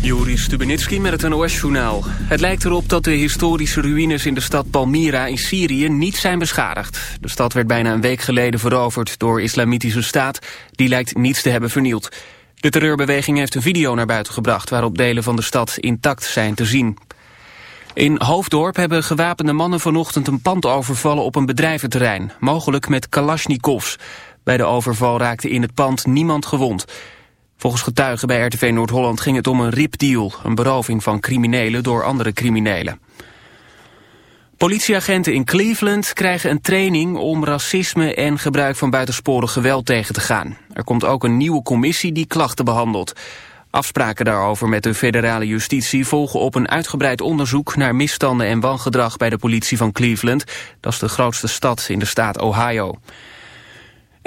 Juri Stubenitski met het NOS-journaal. Het lijkt erop dat de historische ruïnes in de stad Palmyra in Syrië niet zijn beschadigd. De stad werd bijna een week geleden veroverd door islamitische staat. Die lijkt niets te hebben vernield. De terreurbeweging heeft een video naar buiten gebracht... waarop delen van de stad intact zijn te zien. In Hoofddorp hebben gewapende mannen vanochtend een pand overvallen op een bedrijventerrein. Mogelijk met kalasjnikovs. Bij de overval raakte in het pand niemand gewond. Volgens getuigen bij RTV Noord-Holland ging het om een ripdeal, een beroving van criminelen door andere criminelen. Politieagenten in Cleveland krijgen een training om racisme en gebruik van buitensporig geweld tegen te gaan. Er komt ook een nieuwe commissie die klachten behandelt. Afspraken daarover met de federale justitie volgen op een uitgebreid onderzoek naar misstanden en wangedrag bij de politie van Cleveland. Dat is de grootste stad in de staat Ohio.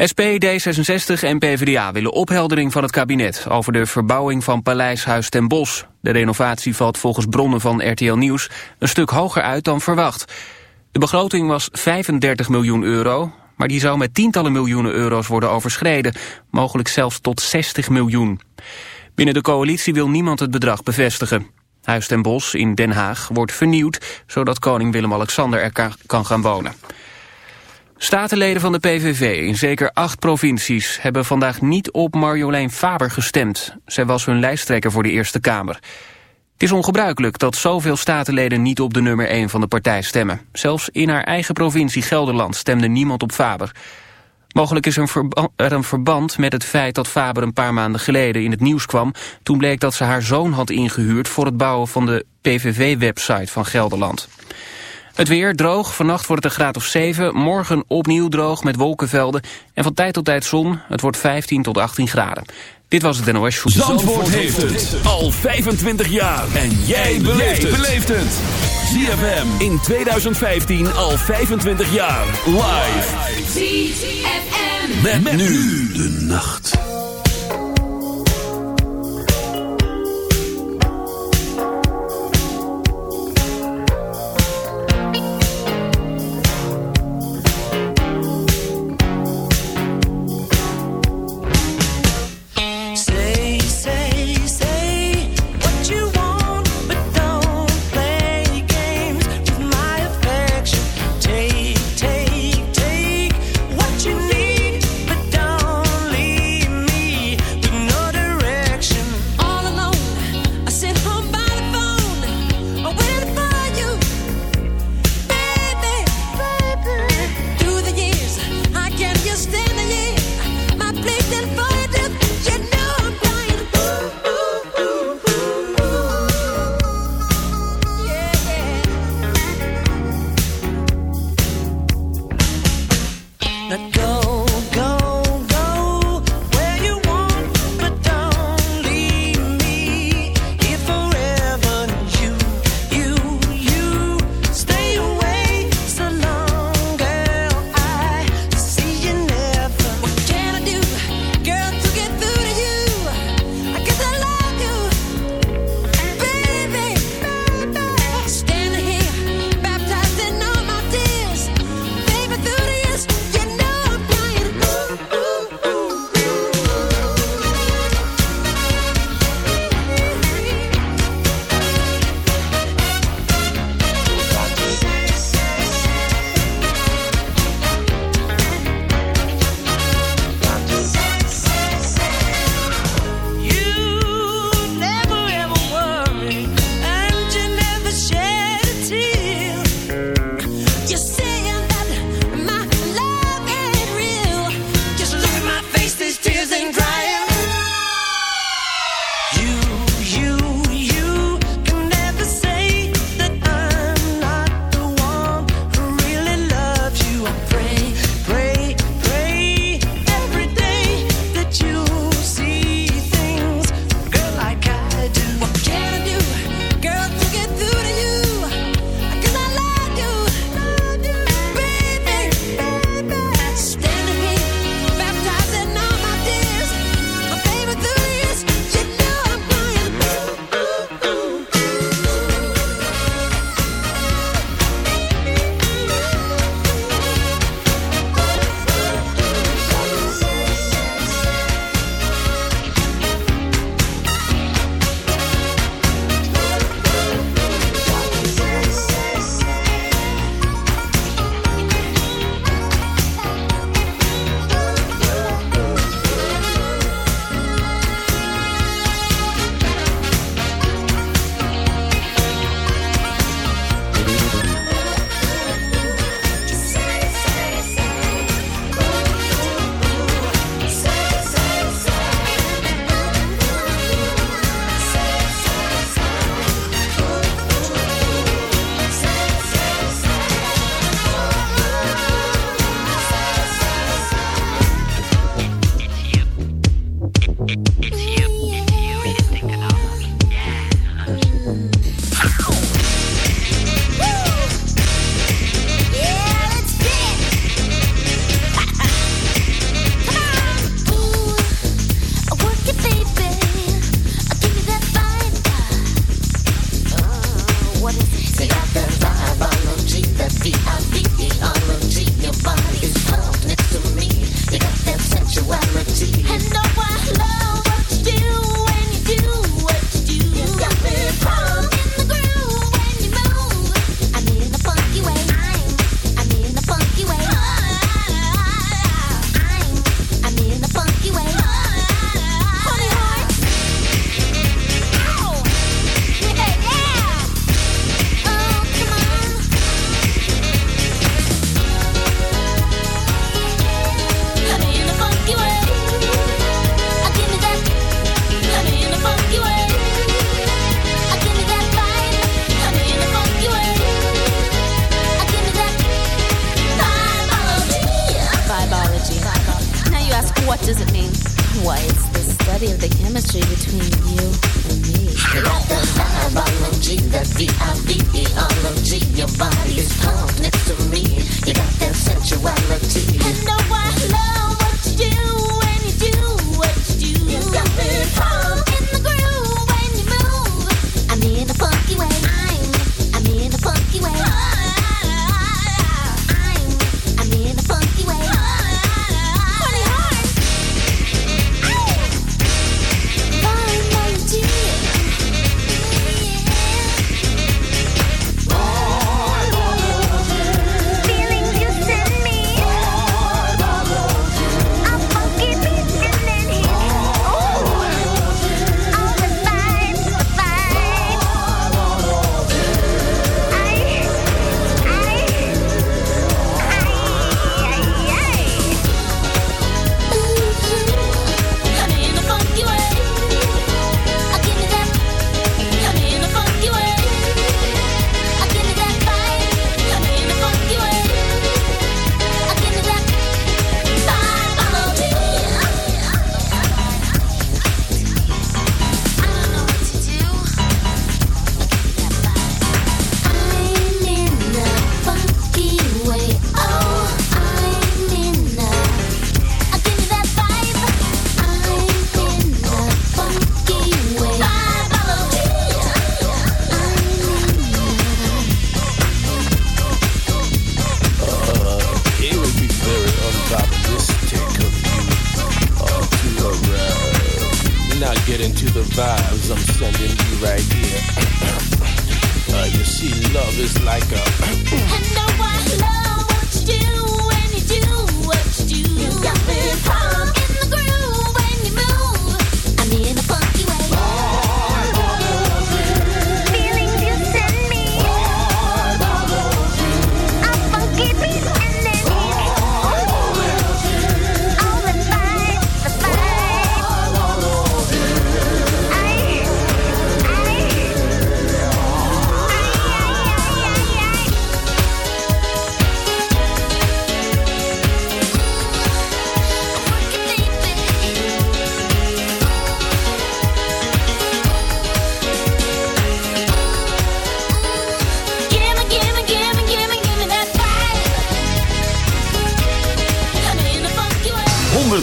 SP, D66 en PvdA willen opheldering van het kabinet over de verbouwing van Paleishuis ten Bosch. De renovatie valt volgens bronnen van RTL Nieuws een stuk hoger uit dan verwacht. De begroting was 35 miljoen euro, maar die zou met tientallen miljoenen euro's worden overschreden, mogelijk zelfs tot 60 miljoen. Binnen de coalitie wil niemand het bedrag bevestigen. Huis ten Bosch in Den Haag wordt vernieuwd, zodat koning Willem-Alexander er kan gaan wonen. Statenleden van de PVV in zeker acht provincies hebben vandaag niet op Marjolein Faber gestemd. Zij was hun lijsttrekker voor de Eerste Kamer. Het is ongebruikelijk dat zoveel statenleden niet op de nummer 1 van de partij stemmen. Zelfs in haar eigen provincie Gelderland stemde niemand op Faber. Mogelijk is er een verband met het feit dat Faber een paar maanden geleden in het nieuws kwam. Toen bleek dat ze haar zoon had ingehuurd voor het bouwen van de PVV-website van Gelderland. Het weer droog, vannacht wordt het een graad of 7. Morgen opnieuw droog met wolkenvelden. En van tijd tot tijd zon. Het wordt 15 tot 18 graden. Dit was het NOS Voetbal. Zandvoort, heeft het al 25 jaar. En jij beleeft het. ZFM in 2015 al 25 jaar. Live. ZFM. Met, nu de nacht.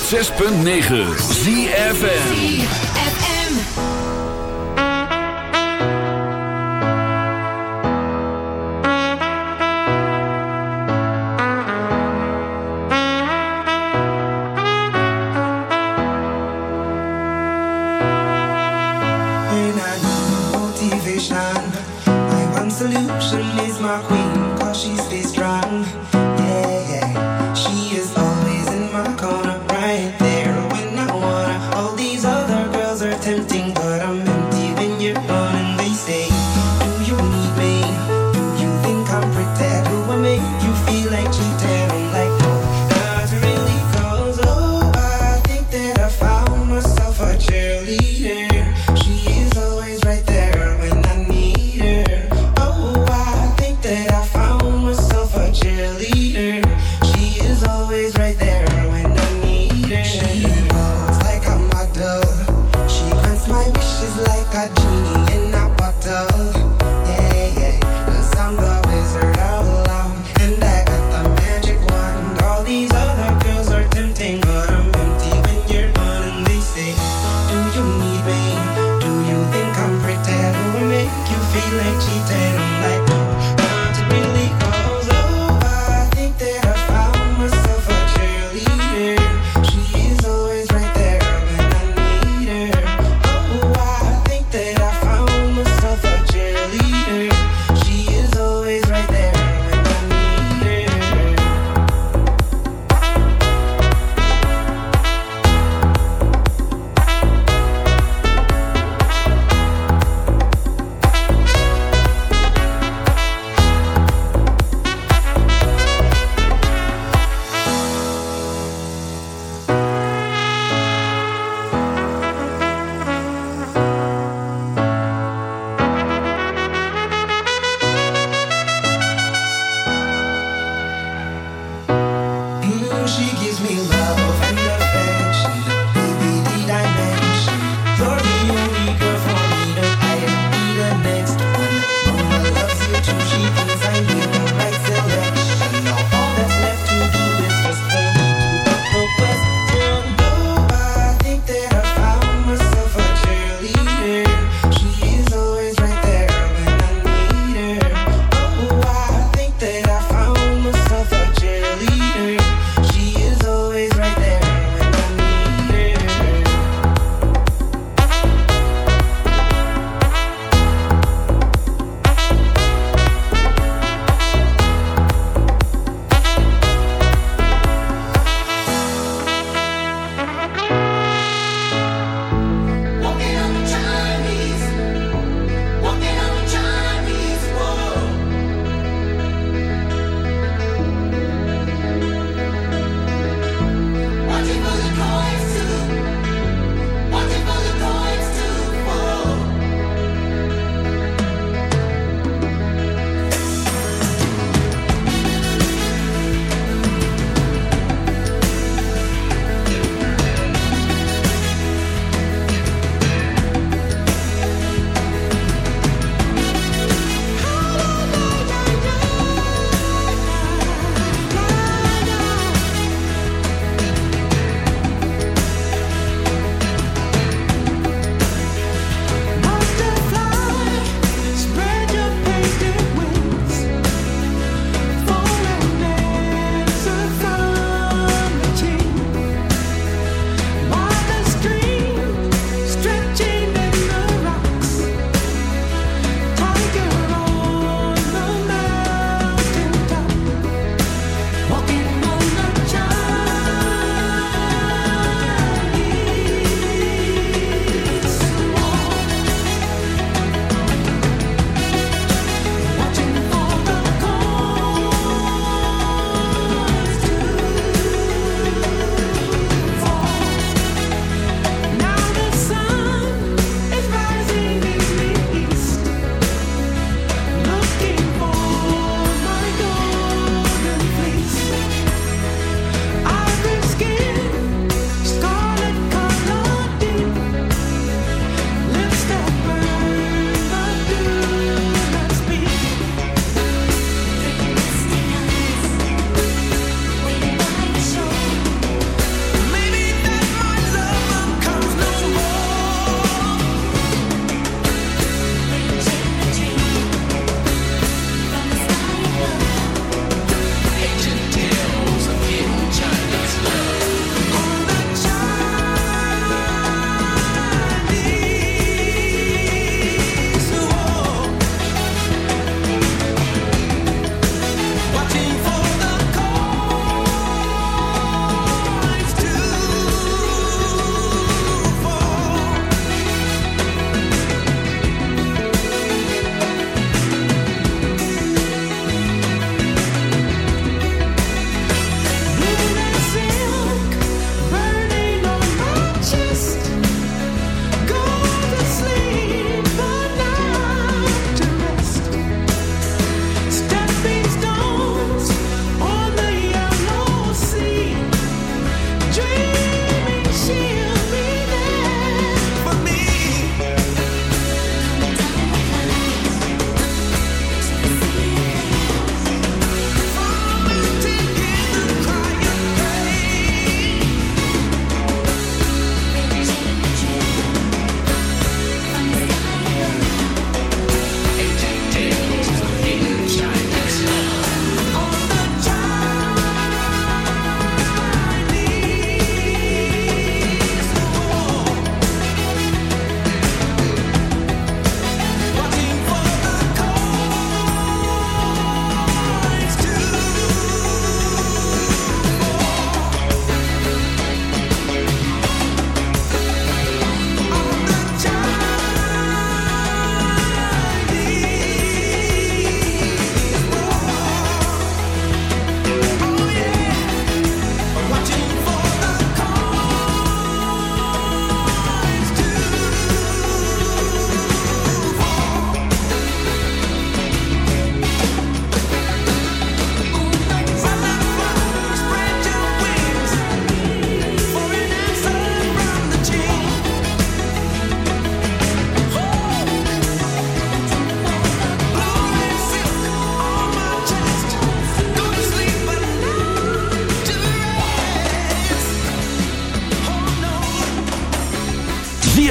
106.9 ZFN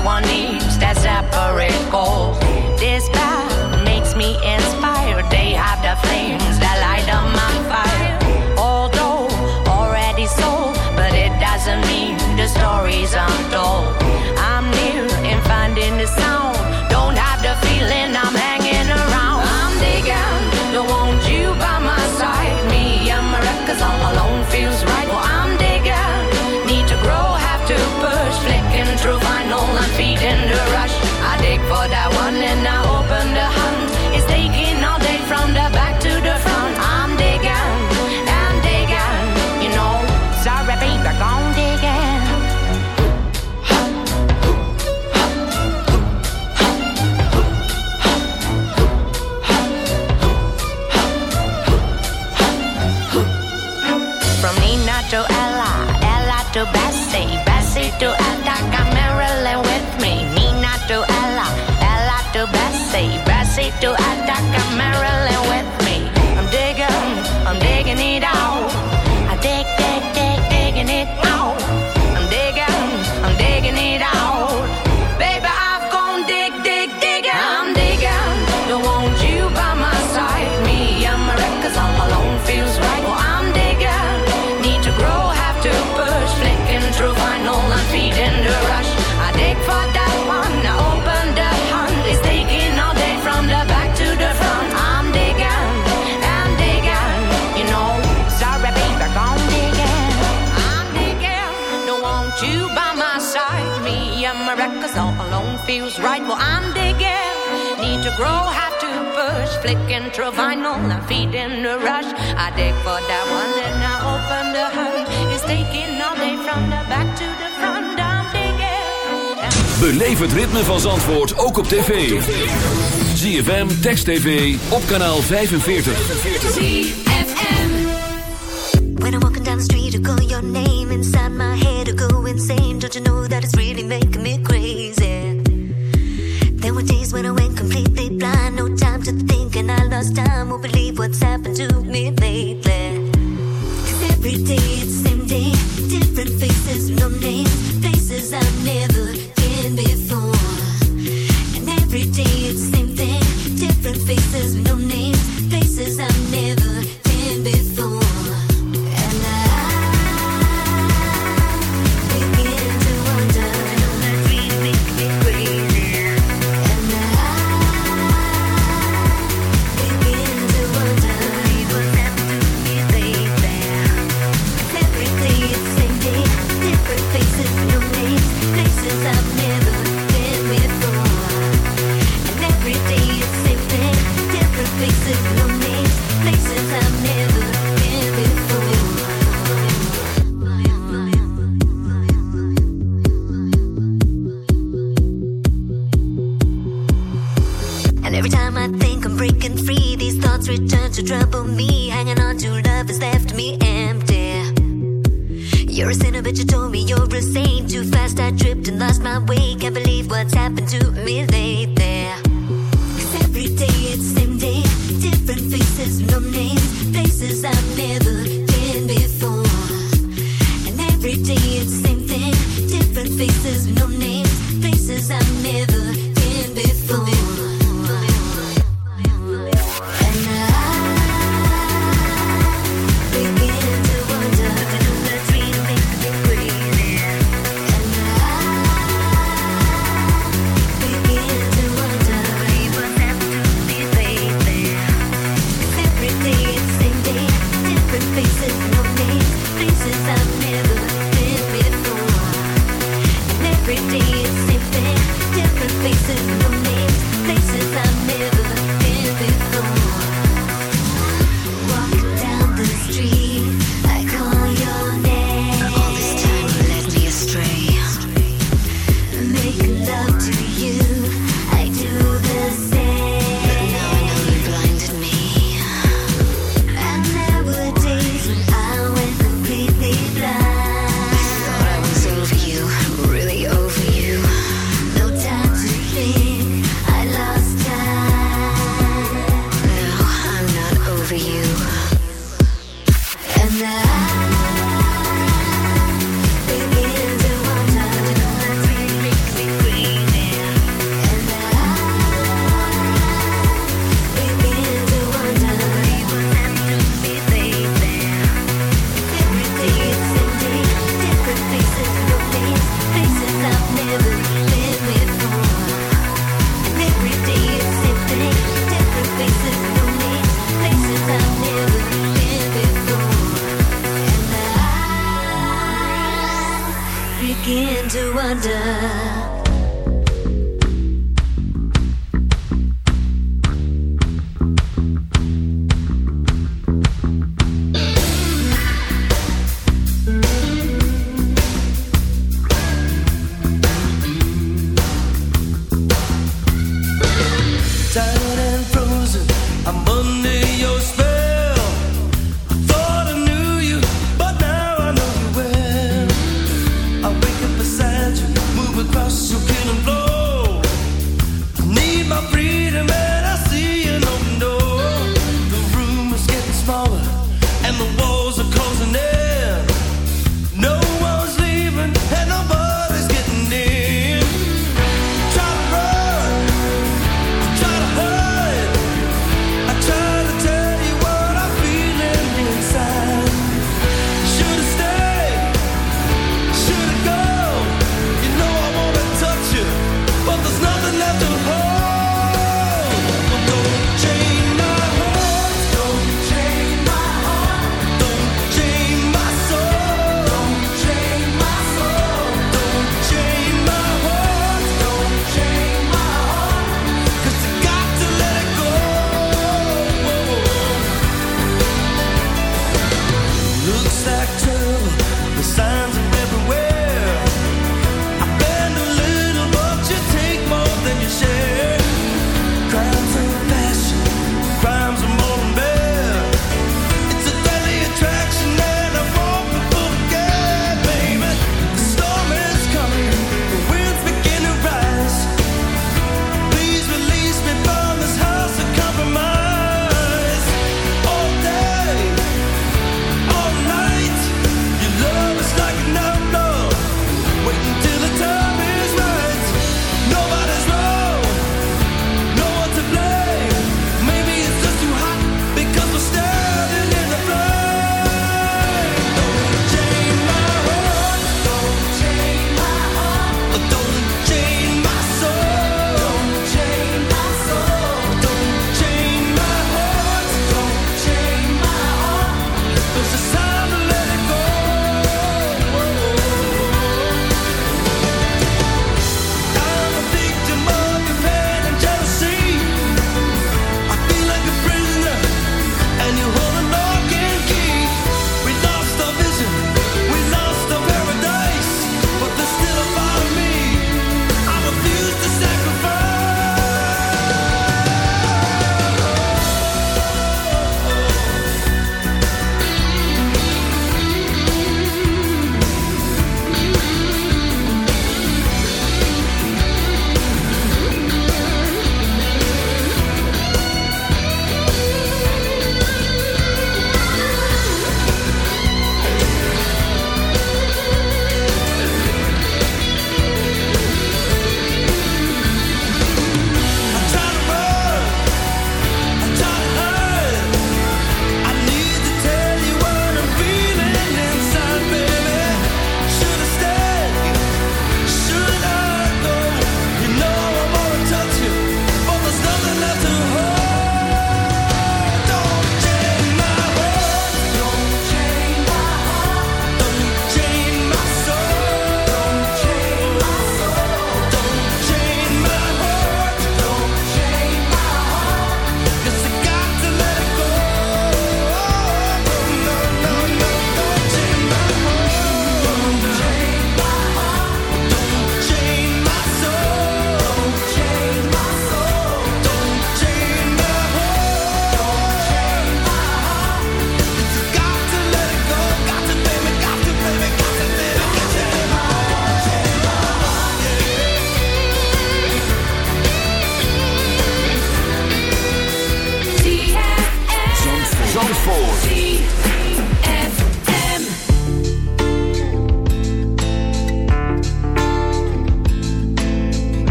everyone right well, I'm digging. Need to grow, have to push. Flicking through vinyl, I'm feeding the rush. I dig for that one, then I open the hunt. It's taking all day from the back to the front. I'm digging. Beleef het ritme van Zandvoort ook op tv. ZFM, Text TV, op kanaal 45. ZFM. When I'm walking down the street, I call your name.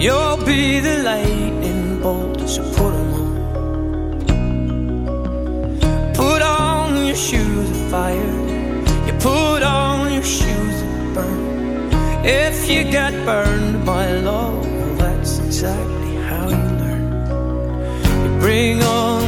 You'll be the lightning bolt, so put them on. Put on your shoes of fire. You put on your shoes of burn. If you get burned by love, well, that's exactly how you learn. You bring on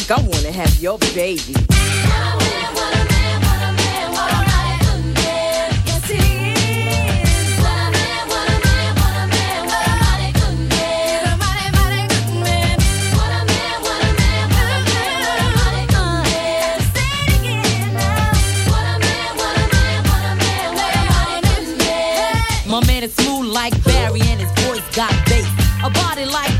think I wanna have your baby. My man is smooth like Barry and his voice got bass. A body like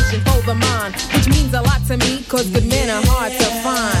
cause good men are hard to find.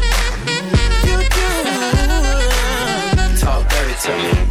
better.